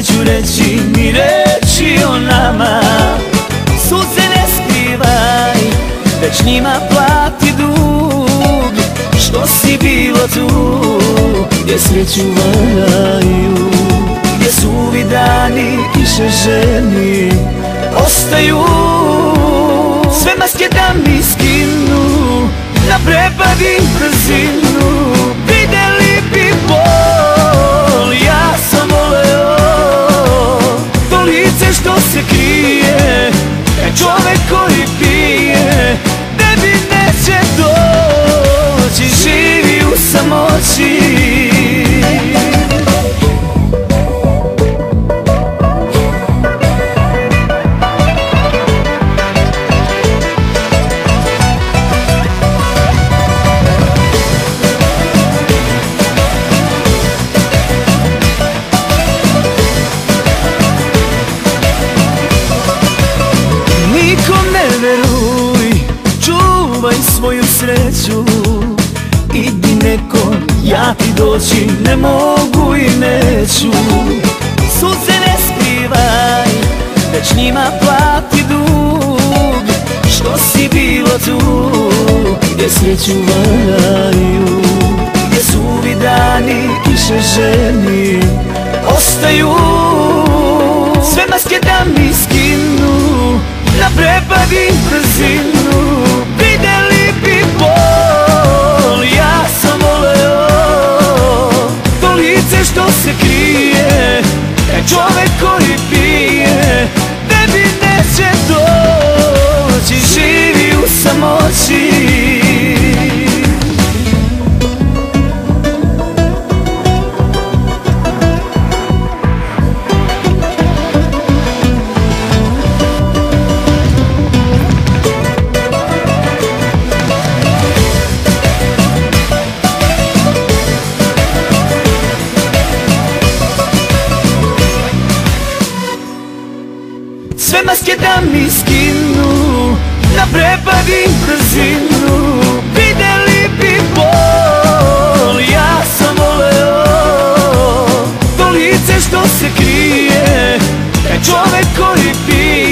neću reći ni reći o nama. Suze ne skrivaj, već njima plati dug. Što si bilo tu, gdje sreću valjaju Gdje suvi dani, kiše ženi, ostaju. Sve maske da mi skinu, na prepadi brzinu svoju sreću. Idi nekom, ja ti doći ne mogu i neću. Suze ne skrivaj, već njima plati dug. Što si bilo tu, gdje sreću valjaju? Gdje suvi dani, kiše ženi, ostaju. Sve maske da mi skinu Na prepadi brzinu Taj Sve maske da mi skinu Na prepadi brzinu. Vidjeli bi bol Ja sam voleo To lice što se krije. Taj čovek koji pije